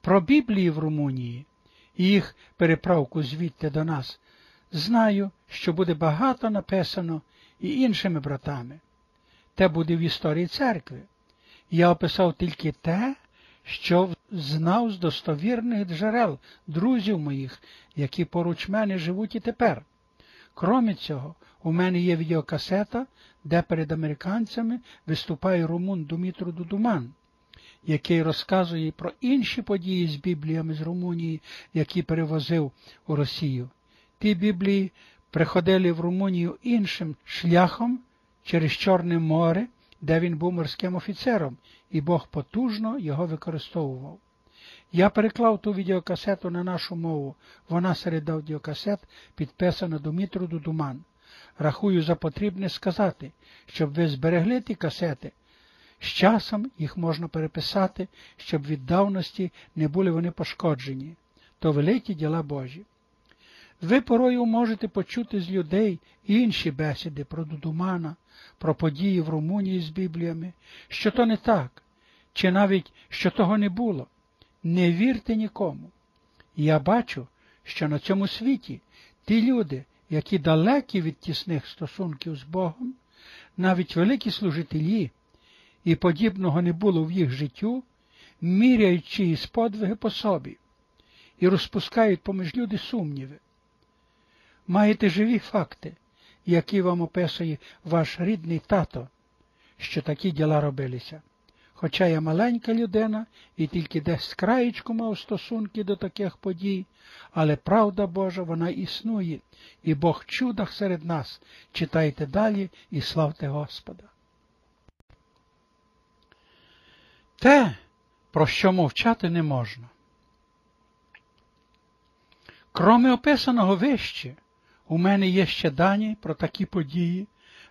про Біблії в Румунії і їх переправку звідти до нас, знаю, що буде багато написано і іншими братами. Те буде в історії церкви. Я описав тільки те, що знав з достовірних джерел друзів моїх, які поруч мене живуть і тепер. Кроме цього, у мене є відеокасета, де перед американцями виступає румун Думітру Дудуман, який розказує про інші події з Бібліями з Румунії, які перевозив у Росію. Ті Біблії приходили в Румунію іншим шляхом через Чорне море, де він був морським офіцером, і Бог потужно його використовував. Я переклав ту відеокасету на нашу мову. Вона серед аудіокасет підписана Думітру Дудуман. Рахую за потрібне сказати, щоб ви зберегли ті касети. З часом їх можна переписати, щоб від давності не були вони пошкоджені. То великі діла Божі. Ви порою можете почути з людей інші бесіди про Дудумана, про події в Румунії з Бібліями, що то не так, чи навіть що того не було. Не вірте нікому. Я бачу, що на цьому світі ті люди, які далекі від тісних стосунків з Богом, навіть великі служителі, і подібного не було в їх життю, міряють чиїсь подвиги по собі і розпускають поміж люди сумніви. Маєте живі факти, які вам описує ваш рідний тато, що такі діла робилися. Хоча я маленька людина і тільки десь краєчку мав стосунки до таких подій, але правда Божа вона існує, і Бог в чудах серед нас. Читайте далі і славте Господа. Те, про що мовчати не можна. Кроме описаного вище, у мене є ще дані про такі події,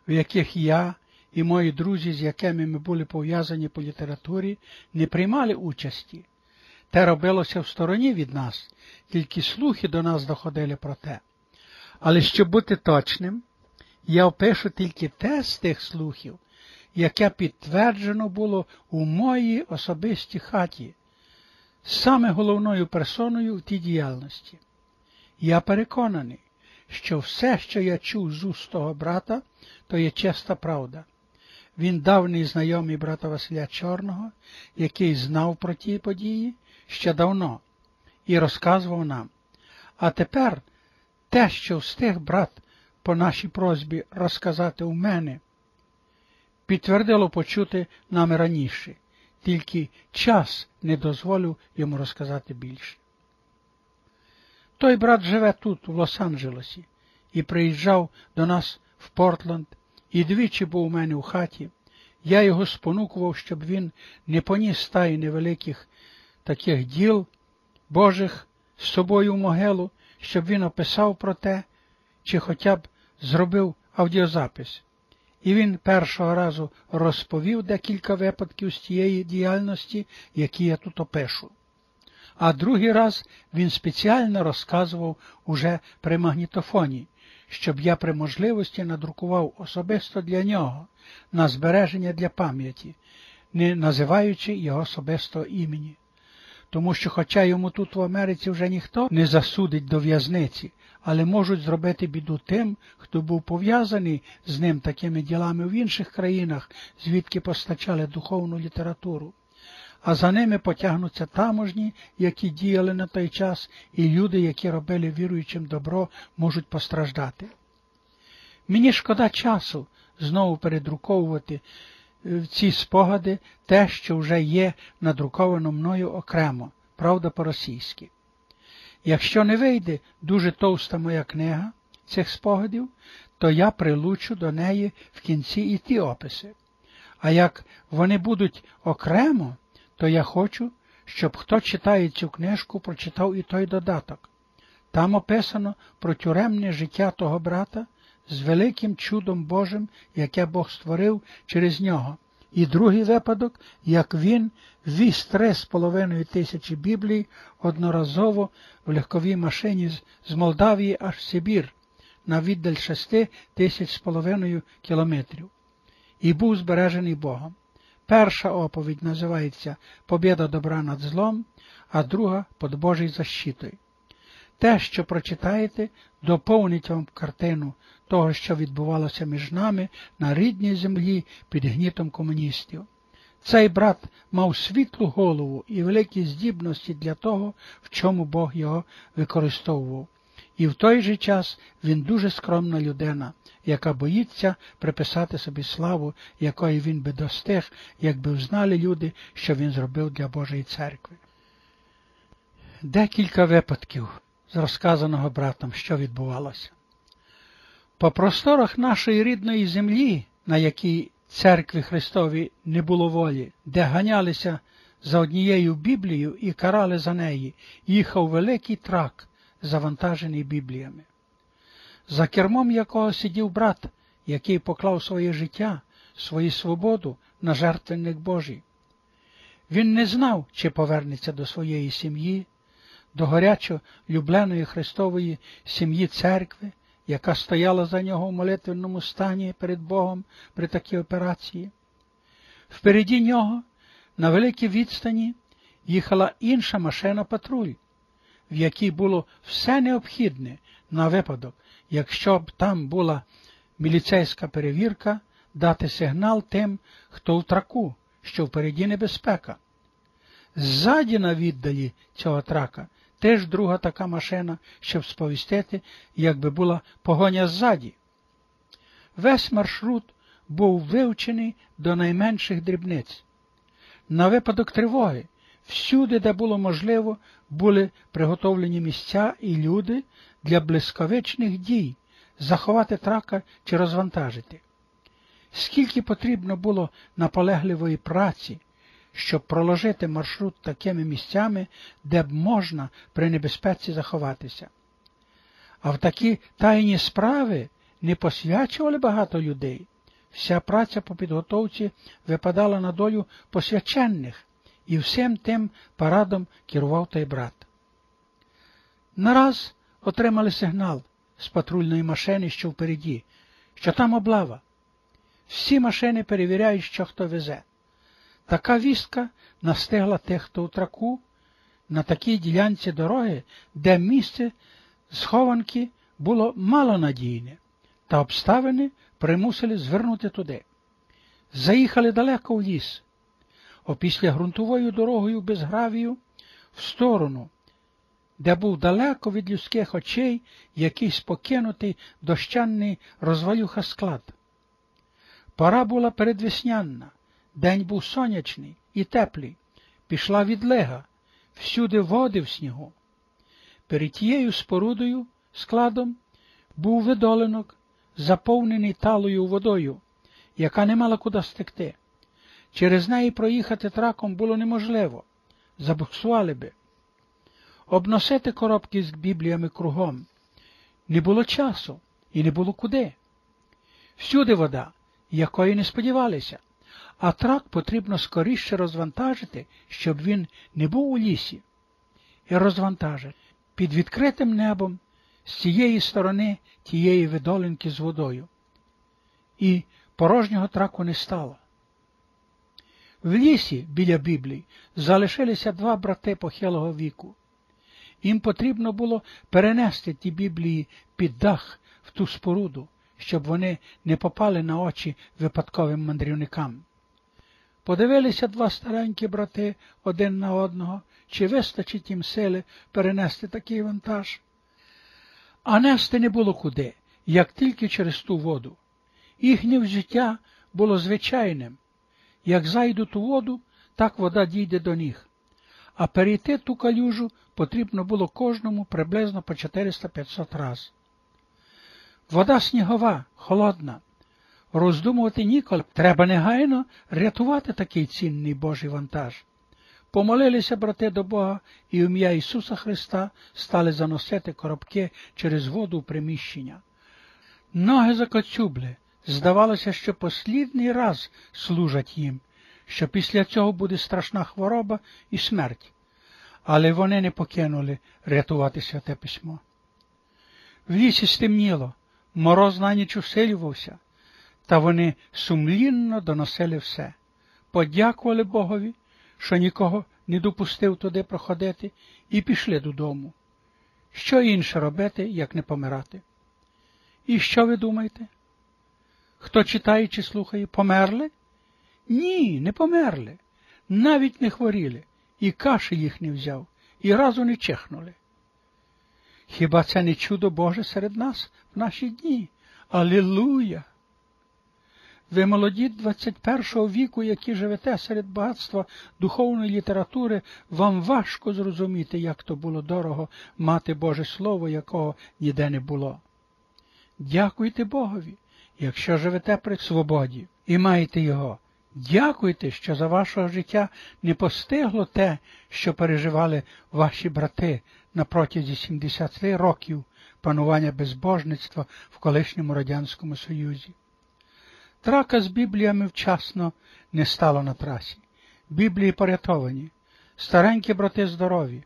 в яких я і мої друзі, з якими ми були пов'язані по літературі, не приймали участі. Те робилося в стороні від нас, тільки слухи до нас доходили про те. Але щоб бути точним, я опишу тільки те з тих слухів, яке підтверджено було у моїй особистій хаті, саме головною персоною в тій діяльності. Я переконаний, що все, що я чув з уст того брата, то є чиста правда. Він давній знайомий брата Василя Чорного, який знав про ті події ще давно і розказував нам. А тепер те, що встиг брат по нашій просьбі розказати у мене, підтвердило почути нами раніше, тільки час не дозволив йому розказати більше. Той брат живе тут, в Лос-Анджелесі, і приїжджав до нас в Портленд, і двічі був у мене у хаті. Я його спонукував, щоб він не поніс стаї невеликих таких діл Божих з собою в могилу, щоб він описав про те, чи хоча б зробив аудіозапис. І він першого разу розповів декілька випадків з тієї діяльності, які я тут опишу. А другий раз він спеціально розказував уже при магнітофоні, щоб я при можливості надрукував особисто для нього на збереження для пам'яті, не називаючи його особистого імені. Тому що, хоча йому тут в Америці вже ніхто не засудить до в'язниці, але можуть зробити біду тим, хто був пов'язаний з ним такими ділами в інших країнах, звідки постачали духовну літературу. А за ними потягнуться таможні, які діяли на той час, і люди, які робили віруючим добро, можуть постраждати. Мені шкода часу знову передруковувати в ці спогади те, що вже є надруковано мною окремо, правда по-російськи. Якщо не вийде дуже товста моя книга цих спогадів, то я прилучу до неї в кінці і ті описи. А як вони будуть окремо, то я хочу, щоб хто читає цю книжку, прочитав і той додаток. Там описано про тюремне життя того брата з великим чудом Божим, яке Бог створив через нього. І другий випадок, як він віз три з половиною тисячі Біблій одноразово в легковій машині з Молдавії аж в Сибір на віддаль шести тисяч з половиною кілометрів, і був збережений Богом. Перша оповідь називається Побєда добра над злом, а друга під Божою защитою. Те, що прочитаєте, доповнить вам картину того, що відбувалося між нами на рідній землі під гнітом комуністів. Цей брат мав світлу голову і великі здібності для того, в чому Бог його використовував. І в той же час він дуже скромна людина, яка боїться приписати собі славу, якої він би достиг, якби взнали люди, що він зробив для Божої церкви. Декілька випадків з розказаного братом, що відбувалося. По просторах нашої рідної землі, на якій церкві Христові не було волі, де ганялися за однією Біблією і карали за неї, їхав великий трак, завантажений Бібліями, за кермом якого сидів брат, який поклав своє життя, свою свободу на жертвенник Божий. Він не знав, чи повернеться до своєї сім'ї, до горячо любленої Христової сім'ї церкви, яка стояла за нього в молитвенному стані перед Богом при такій операції. Впереді нього, на великій відстані, їхала інша машина патруль, в якій було все необхідне на випадок, якщо б там була міліцейська перевірка, дати сигнал тим, хто в траку, що впереді небезпека. Ззаді на віддалі цього трака теж друга така машина, щоб сповістити, якби була погоня ззаді. Весь маршрут був вивчений до найменших дрібниць. На випадок тривоги, всюди, де було можливо, були приготовлені місця і люди для блискавичних дій, заховати трака чи розвантажити. Скільки потрібно було наполегливої праці, щоб проложити маршрут такими місцями, де б можна при небезпеці заховатися. А в такі тайні справи не посвячували багато людей. Вся праця по підготовці випадала на долю посвяченних, і всім тим парадом керував той брат. Нараз отримали сигнал з патрульної машини, що впереді, що там облава. Всі машини перевіряють, що хто везе. Така вістка настигла тих, хто у траку, на такій ділянці дороги, де місце схованки було малонадійне, та обставини примусили звернути туди. Заїхали далеко в ліс, опісля ґрунтовою дорогою без гравію в сторону, де був далеко від людських очей якийсь покинутий дощанний розвалюха склад. Пора була передвеснянна. День був сонячний і теплий, пішла відлега, всюди води в снігу. Перед тією спорудою, складом, був видолинок, заповнений талою водою, яка не мала куди стекти. Через неї проїхати траком було неможливо, забуксували би. Обносити коробки з бібліями кругом. Не було часу і не було куди. Всюди вода, якої не сподівалися а трак потрібно скоріше розвантажити, щоб він не був у лісі, і розвантажити під відкритим небом з цієї сторони тієї видолинки з водою. І порожнього траку не стало. В лісі біля Біблії залишилися два брати похилого віку. Їм потрібно було перенести ті біблії під дах в ту споруду, щоб вони не попали на очі випадковим мандрівникам. Подивилися два старенькі брати один на одного, чи вистачить їм сили перенести такий вантаж. А нести не було куди, як тільки через ту воду. Їхнє життя було звичайним. Як зайдуть у воду, так вода дійде до ніг. А перейти ту калюжу потрібно було кожному приблизно по 400-500 раз. Вода снігова, холодна, роздумувати ніколи. Треба негайно рятувати такий цінний Божий вантаж. Помолилися брати до Бога і в ім'я Ісуса Христа стали заносити коробки через воду в приміщення. Ноги закоцюбли, здавалося, що послідний раз служать їм, що після цього буде страшна хвороба і смерть. Але вони не покинули рятувати святе письмо. В лісі стемніло, мороз на ніч усилювався. Та вони сумлінно доносили все, подякували Богові, що нікого не допустив туди проходити, і пішли додому. Що інше робити, як не помирати? І що ви думаєте? Хто читає чи слухає, померли? Ні, не померли, навіть не хворіли, і каші їх не взяв, і разу не чехнули. Хіба це не чудо Боже серед нас в наші дні? Алілуя! Ви молоді 21 віку, які живете серед багатства духовної літератури, вам важко зрозуміти, як то було дорого мати Боже Слово, якого ніде не було. Дякуйте Богові, якщо живете при свободі і маєте Його. Дякуйте, що за вашого життя не постигло те, що переживали ваші брати на протязі 70 років панування безбожництва в колишньому Радянському Союзі. Трака з Бібліями вчасно не стало на трасі. Біблії порятовані, старенькі брати здорові,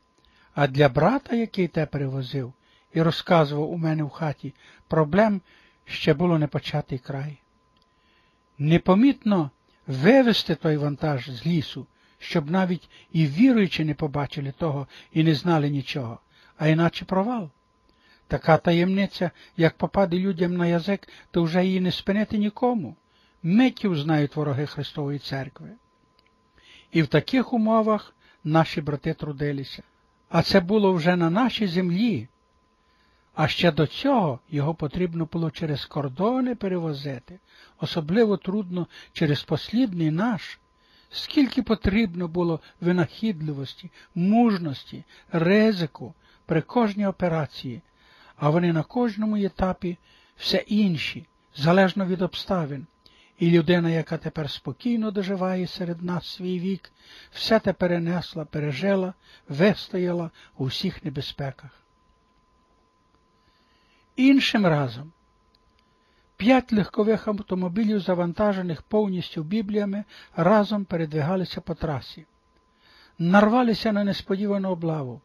а для брата, який те перевозив і розказував у мене в хаті, проблем ще було не початий край. Непомітно вивезти той вантаж з лісу, щоб навіть і віруючи не побачили того і не знали нічого, а іначе провал. Така таємниця, як попаде людям на язик, то вже її не спинити нікому. Миттю знають вороги Христової церкви. І в таких умовах наші брати трудилися. А це було вже на нашій землі. А ще до цього його потрібно було через кордони перевозити, особливо трудно через послідний наш. Скільки потрібно було винахідливості, мужності, ризику при кожній операції, а вони на кожному етапі все інші, залежно від обставин. І людина, яка тепер спокійно доживає серед нас свій вік, все те перенесла, пережила, вистояла у всіх небезпеках. Іншим разом п'ять легкових автомобілів, завантажених повністю бібліями, разом передвигалися по трасі, нарвалися на несподівану облаву.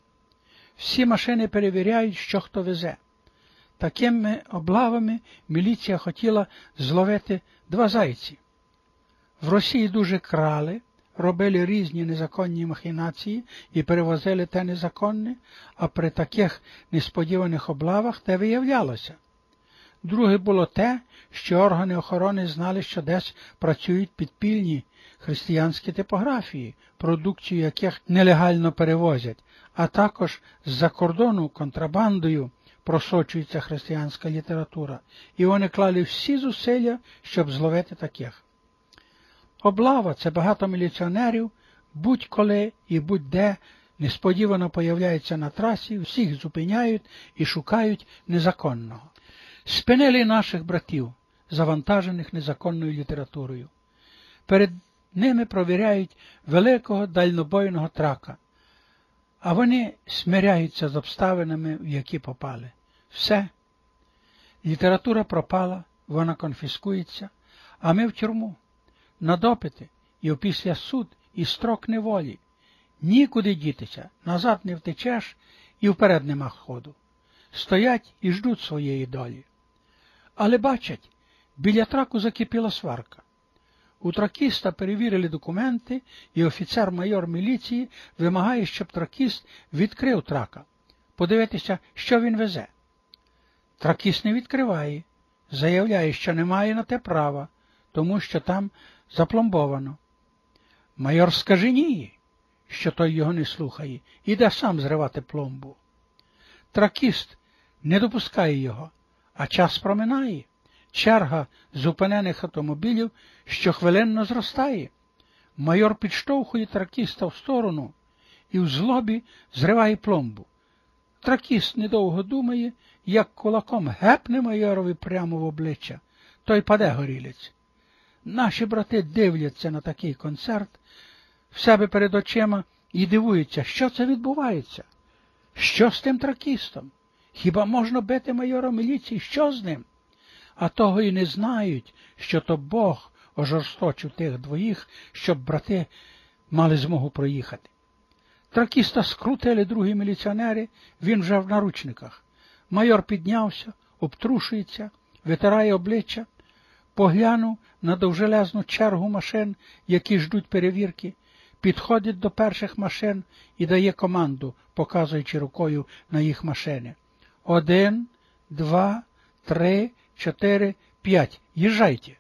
Всі машини перевіряють, що хто везе. Такими облавами міліція хотіла зловити два зайці. В Росії дуже крали, робили різні незаконні махінації і перевозили те незаконне, а при таких несподіваних облавах те виявлялося. Друге було те, що органи охорони знали, що десь працюють підпільні християнські типографії, продукцію яких нелегально перевозять, а також з-за кордону контрабандою просочується християнська література, і вони клали всі зусилля, щоб зловити таких. Облава це багато міліціонерів, будь-коли і будь-де несподівано появляються на трасі, всіх зупиняють і шукають незаконного. Спинили наших братів, завантажених незаконною літературою. Перед ними провіряють великого дальнобойного трака, а вони смиряються з обставинами, в які попали. Все. Література пропала, вона конфіскується, а ми в тюрму на допити і опісля суд і строк неволі. Нікуди дітися, назад не втечеш і вперед нема ходу. Стоять і ждуть своєї долі. Але бачать, біля траку закипіла сварка. У тракіста перевірили документи, і офіцер майор міліції вимагає, щоб тракіст відкрив трака, подивитися, що він везе. Тракіст не відкриває, заявляє, що не має на те права, тому що там запломбовано. Майор скаженіє, що той його не слухає, іде сам зривати пломбу. Тракіст не допускає його, а час проминає. Черга зупинених автомобілів щохвилинно зростає. Майор підштовхує тракіста в сторону і в злобі зриває пломбу. Тракіст недовго думає, як кулаком гепне майорові прямо в обличчя, той паде горілець. Наші брати дивляться на такий концерт в себе перед очима і дивуються, що це відбувається. Що з тим тракістом? Хіба можна бити майора міліції? Що з ним? А того і не знають, що то Бог ожорсточив тих двоїх, щоб брати мали змогу проїхати. Тракіста скрутили другі міліціонери, він вже в наручниках. Майор піднявся, обтрушується, витирає обличчя поглянув на довжелезну чергу машин, які ждуть перевірки, підходить до перших машин і дає команду, показуючи рукою на їх машини. Один, два, три, чотири, п'ять. Їжджайте.